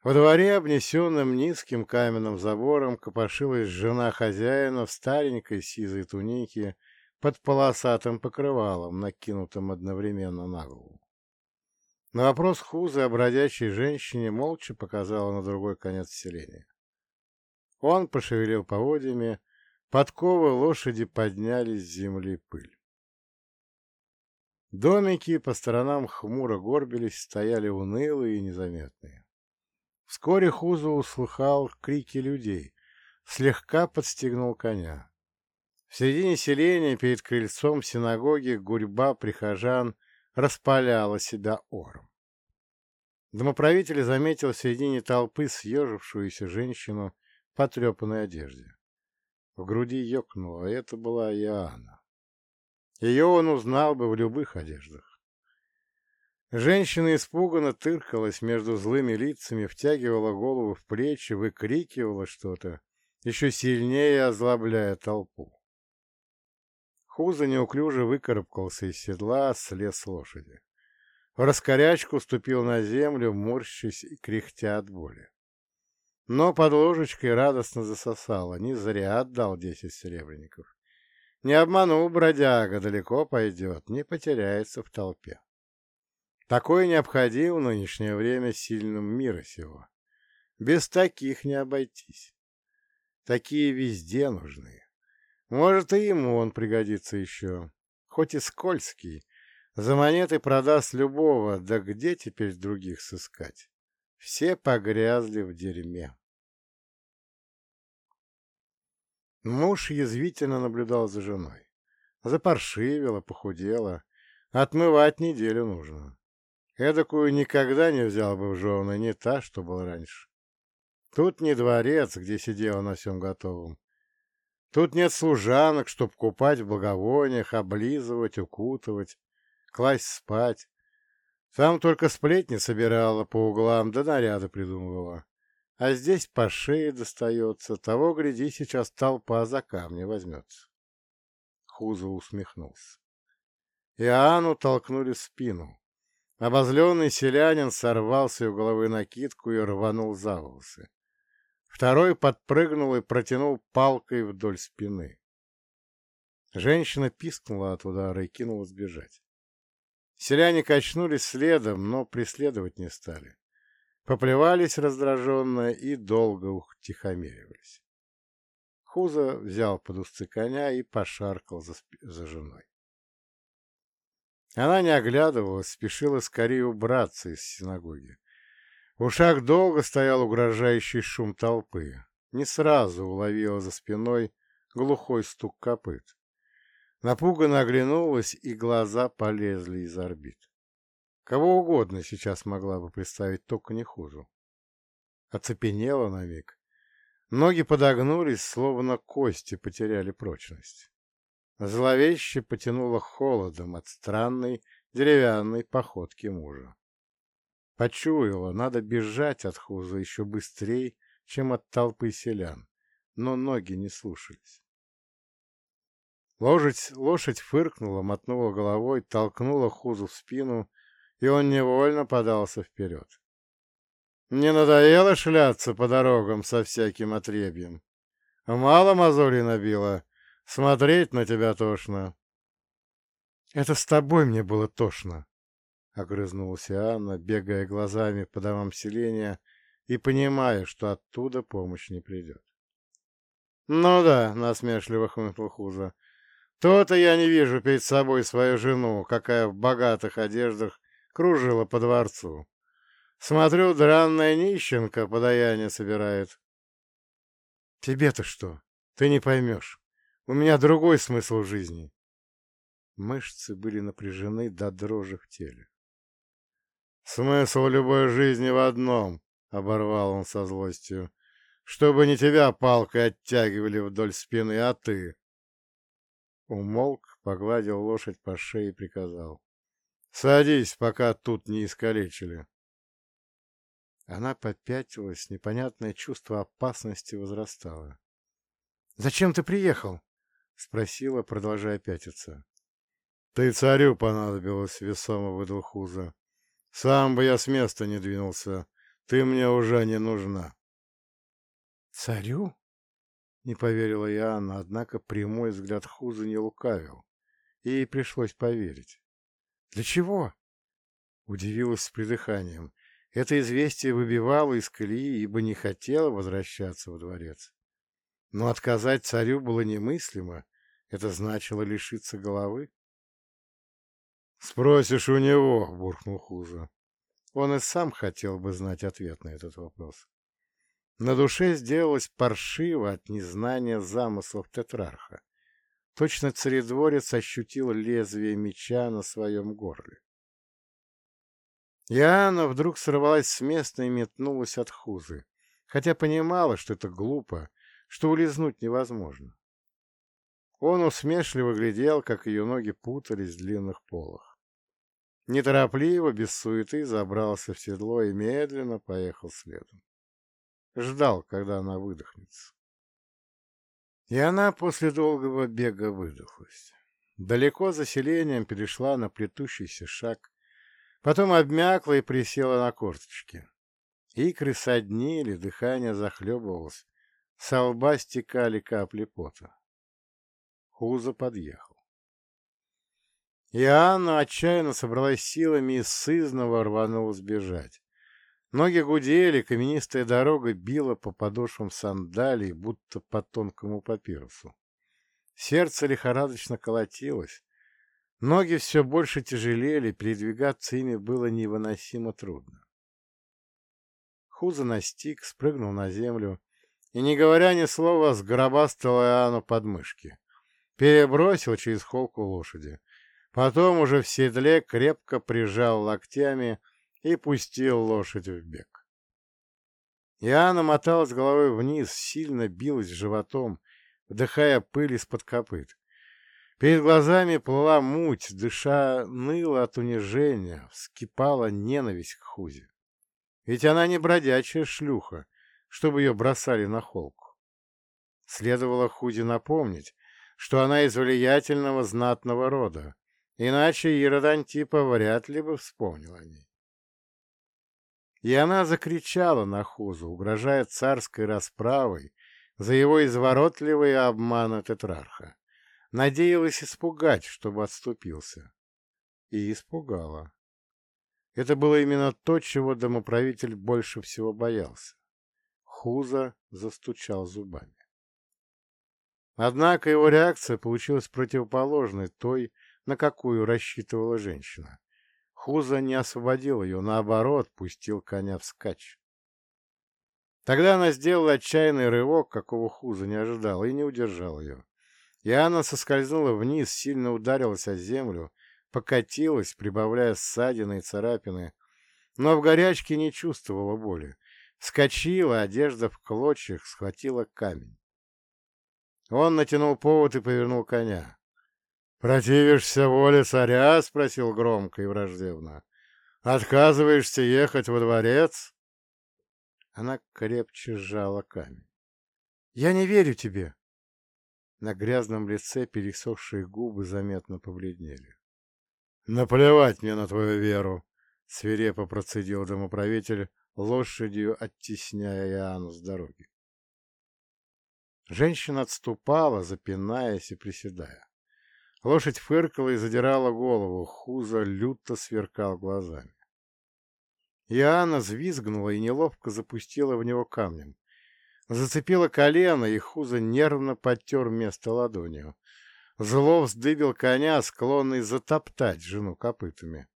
Во дворе, обнесенном низким каменным забором, копошилась жена хозяина в старенькой сизой тунике под полосатым покрывалом, накинутым одновременно на голову. На вопрос Хузы о бродячей женщине молча показала на другой конец селения. Он пошевелил поводьями, Подковы лошади подняли с земли пыль. Домики по сторонам хмуро горбились, стояли унылые и незаметные. Вскоре Хузу услыхал крики людей, слегка подстегнул коня. В середине селения перед крыльцом синагоги гурьба прихожан распаляла себя ором. Домоправитель заметил в середине толпы съежившуюся женщину в потрепанной одежде. В груди ёкнуло, это была Иоанна. Ее он узнал бы в любых одеждах. Женщина испуганно тыркалась между злыми лицами, втягивала голову в плечи, выкрикивала что-то, еще сильнее озлобляя толпу. Хуза неуклюже выкарабкался из седла, слез с лошади. В раскорячку ступил на землю, морщась и кряхтя от боли. Но под ложечкой радостно засосало, не зря отдал десять серебряников. Не обманул бродяга, далеко пойдет, не потеряется в толпе. Такое необходимо в нынешнее время сильным мира сего. Без таких не обойтись. Такие везде нужны. Может, и ему он пригодится еще. Хоть и скользкий, за монеты продаст любого, да где теперь других сыскать? Все погрязли в дерьме. Муж язвительно наблюдал за женой. Запаршивела, похудела. Отмывать неделю нужно. Эдакую никогда не взял бы в жены, не та, что был раньше. Тут не дворец, где сидела на всем готовом. Тут нет служанок, чтоб купать в благовониях, облизывать, укутывать, класть спать. Там только сплетни собирала по углам, да наряды придумывала. А здесь по шее достается, того, гляди, сейчас толпа за камни возьмется. Хуза усмехнулся. Иоанну толкнули в спину. Обозленный селянин сорвал с ее головы накидку и рванул за волосы. Второй подпрыгнул и протянул палкой вдоль спины. Женщина пискнула от удара и кинулась бежать. Селяне качнулись следом, но преследовать не стали. Поплевались раздраженно и долго утихомиривались. Хуза взял под узцы коня и пошаркал за, за женой. Она не оглядывалась, спешила скорее убраться из синагоги. В ушах долго стоял угрожающий шум толпы. Не сразу уловила за спиной глухой стук копыт. Напуганно оглянулась, и глаза полезли из орбит. Кого угодно сейчас могла бы представить, только не хуже. Оцепенела на миг. Ноги подогнулись, словно кости потеряли прочность. Зловеще потянуло холодом от странной деревянной походки мужа. Почуяла, надо бежать от хуза еще быстрее, чем от толпы селян, но ноги не слушались. Лошадь, лошадь фыркнула, мотнула головой, толкнула Хузу в спину, и он невольно подался вперед. Не надоело шляться по дорогам со всяким отребьем? Мало мозолей набило, смотреть на тебя тошно. Это с тобой мне было тошно, — огрызнулась Анна, бегая глазами по домам селения и понимая, что оттуда помощь не придет. — Ну да, — насмешливо хмыкнул Хуза, — то-то я не вижу перед собой свою жену, какая в богатых одеждах кружила по дворцу. Смотрю, дранная нищенка подаяние собирает. — Тебе-то что? Ты не поймешь. У меня другой смысл в жизни. Мышцы были напряжены до дрожи в теле. «Смысл любой жизни в одном», — оборвал он со злостью, — «чтобы не тебя палкой оттягивали вдоль спины, а ты». Умолк, погладил лошадь по шее и приказал. «Садись, пока тут не искалечили». Она попятилась, непонятное чувство опасности возрастало. «Зачем ты приехал?» — спросила, продолжая пятиться. «Ты царю понадобилось», — весомо выдал Хуза. «Сам бы я с места не двинулся. Ты мне уже не нужна». «Царю?» — не поверила я Анна, однако прямой взгляд Хуза не лукавил. Ей пришлось поверить. «Для чего?» — удивилась с придыханием. Это известие выбивало из колеи, ибо не хотела возвращаться во дворец. Но отказать царю было немыслимо, это значило лишиться головы. «Спросишь у него», — буркнул Хуза. Он и сам хотел бы знать ответ на этот вопрос. На душе сделалось паршиво от незнания замыслов тетрарха. Точно царедворец ощутил лезвие меча на своем горле. Яна вдруг сорвалась с места и метнулась от Хузы, хотя понимала, что это глупо, что улизнуть невозможно. Он усмешливо глядел, как ее ноги путались в длинных полах. Неторопливо, без суеты, забрался в седло и медленно поехал следом. Ждал, когда она выдохнется. И она после долгого бега выдохлась. Далеко за селением перешла на плетущийся шаг, потом обмякла и присела на корточки. Икры соднили, дыхание захлебывалось, со лба стекали капли пота. Хуза подъехал. И Анна отчаянно собралась силами и сызново рванула сбежать. Ноги гудели, каменистая дорога била по подошвам сандалий, будто по тонкому папирусу. Сердце лихорадочно колотилось. Ноги все больше тяжелели, передвигаться ими было невыносимо трудно. Хуза настиг, спрыгнул на землю и, не говоря ни слова, сгробастал Иоанну подмышки. Перебросил через холку лошади. Потом уже в седле крепко прижал локтями и пустил лошадь в бег. Иоанна моталась головой вниз, сильно билась животом, вдыхая пыль из-под копыт. Перед глазами плыла муть, дыша ныла от унижения, вскипала ненависть к Хузе. Ведь она не бродячая шлюха, чтобы ее бросали на холку. Следовало Хузе напомнить, что она из влиятельного знатного рода, Иначе Ирод Антипа вряд ли бы вспомнил о ней. И она закричала на Хузу, угрожая царской расправой за его изворотливые обманы тетрарха. Надеялась испугать, чтобы отступился. И испугала. Это было именно то, чего домоправитель больше всего боялся. Хуза застучал зубами. Однако его реакция получилась противоположной той, на какую рассчитывала женщина. Хуза не освободил ее, наоборот, пустил коня вскачь. Тогда она сделала отчаянный рывок, какого Хуза не ожидал, и не удержал ее. И она соскользнула вниз, сильно ударилась о землю, покатилась, прибавляя ссадины и царапины, но в горячке не чувствовала боли. Скочила, одежда в клочьях, схватила камень. Он натянул повод и повернул коня. «Противишься воле царя?» — спросил громко и враждебно. «Отказываешься ехать во дворец?» Она крепче сжала камень. «Я не верю тебе!» На грязном лице пересохшие губы заметно побледнели. «Наплевать мне на твою веру!» — свирепо процедил домоправитель, лошадью оттесняя Иоанну с дороги. Женщина отступала, запинаясь и приседая. Лошадь фыркала и задирала голову, Хуза люто сверкал глазами. Иоанна взвизгнула и неловко запустила в него камнем. Зацепила колено, и Хуза нервно подтер место ладонью. Зло вздыбил коня, склонный затоптать жену копытами.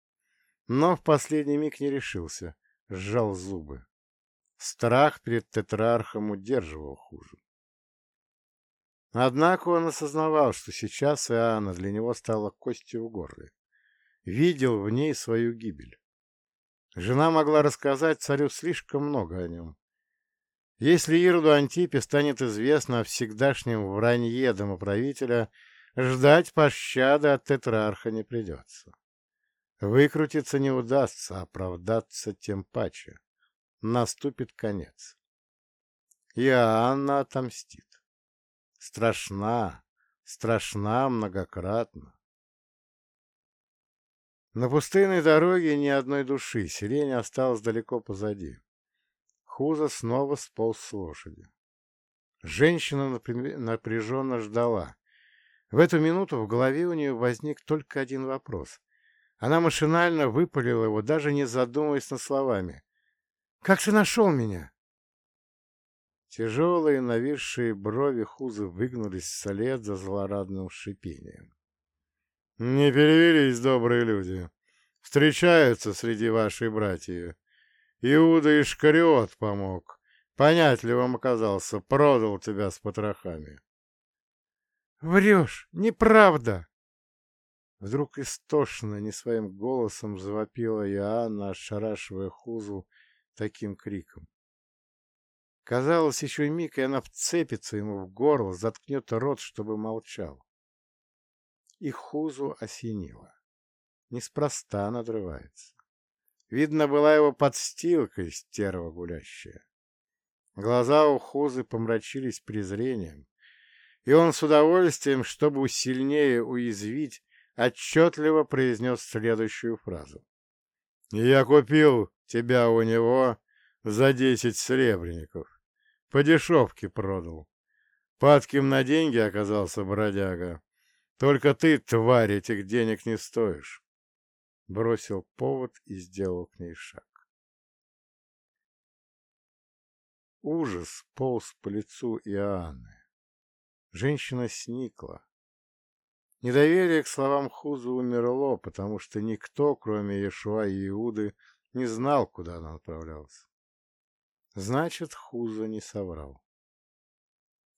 Но в последний миг не решился, сжал зубы. Страх перед тетрархом удерживал хуже. Однако он осознавал, что сейчас Иоанна для него стала костью в горле. Видел в ней свою гибель. Жена могла рассказать царю слишком много о нем. Если Ироду Антипе станет известно о всегдашнем вранье домоправителя, ждать пощады от тетрарха не придется. Выкрутиться не удастся, оправдаться тем паче. Наступит конец. И Анна отомстит. Страшна, страшна многократно. На пустынной дороге ни одной души, сирень осталась далеко позади. Хуза снова сполз с лошади. Женщина напряженно ждала. В эту минуту в голове у нее возник только один вопрос. Она машинально выпалила его, даже не задумываясь над словами. «Как ты нашел меня?» Тяжелые нависшие брови Хузы выгнулись вслед за злорадным шипением. «Не перевелись добрые люди. Встречаются среди вашей братьев. Иуда Ишкариот помог. Понятливым оказался, продал тебя с потрохами. «Врешь! Неправда!» Вдруг истошно, не своим голосом завопила Иоанна, ошарашивая Хузу таким криком. Казалось, еще миг, и она вцепится ему в горло, заткнет рот, чтобы молчал. И Хузу осенило. Неспроста надрывается. Видно, была его подстилка, стерва гулящая. Глаза у Хузы помрачились презрением, и он с удовольствием, чтобы сильнее уязвить, отчетливо произнес следующую фразу. «Я купил тебя у него за десять сребреников. По дешевке продал. Падким на деньги оказался бродяга. Только ты, тварь, этих денег не стоишь бросил повод и сделал к ней шаг. Ужас полз по лицу Иоанны. Женщина сникла. Недоверие к словам Хузу умерло, потому что никто, кроме Иешуа и Иуды, не знал, куда она отправлялась. Значит, Хуза не соврал.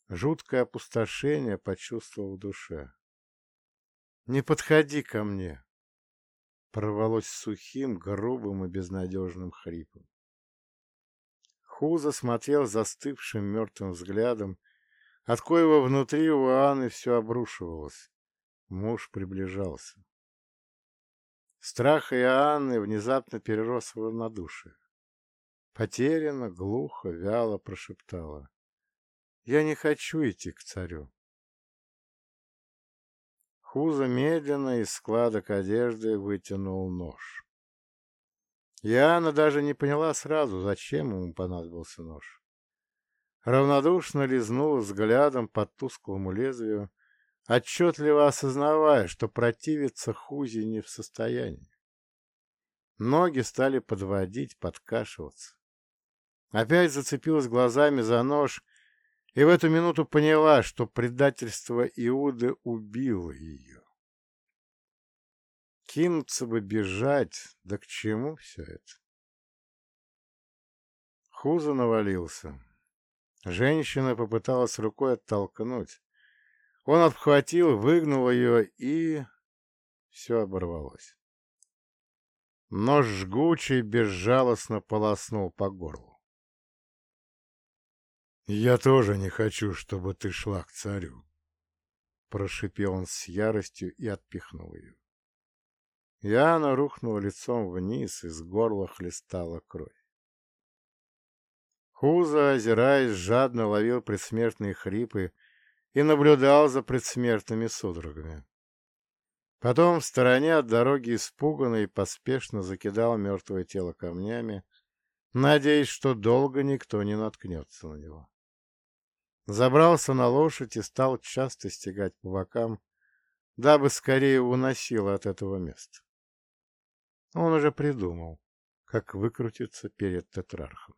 Жуткое опустошение почувствовал в душе. «Не подходи ко мне!» прорвалось сухим, грубым и безнадежным хрипом. Хуза смотрел застывшим мертвым взглядом, от коего внутри у Анны все обрушивалось. Муж приближался. Страх Иоанны внезапно перерос в равнодушие. Потеряно, глухо, вяло прошептала. «Я не хочу идти к царю. Хуза медленно из складок одежды вытянул нож. Яна даже не поняла сразу, зачем ему понадобился нож. Равнодушно лизнула взглядом по тусклому лезвию, отчетливо осознавая, что противиться Хузе не в состоянии. Ноги стали подводить, подкашиваться. Опять зацепилась глазами за нож и в эту минуту поняла, что предательство Иуды убило ее. Кинуться бы бежать, да к чему все это? Хуза навалился. Женщина попыталась рукой оттолкнуть. Он обхватил, выгнул ее, и... Все оборвалось. Нож жгучий безжалостно полоснул по горлу. «Я тоже не хочу, чтобы ты шла к царю», — прошипел он с яростью и отпихнул ее. Яна рухнула лицом вниз, из горла хлестала кровь. Хуза, озираясь, жадно ловил предсмертные хрипы и наблюдал за предсмертными судорогами. Потом в стороне от дороги испуганно и поспешно закидал мертвое тело камнями, надеясь, что долго никто не наткнется на него. Забрался на лошадь и стал часто стегать по бокам, дабы скорее уносило от этого места. Он уже придумал, как выкрутиться перед тетрархом.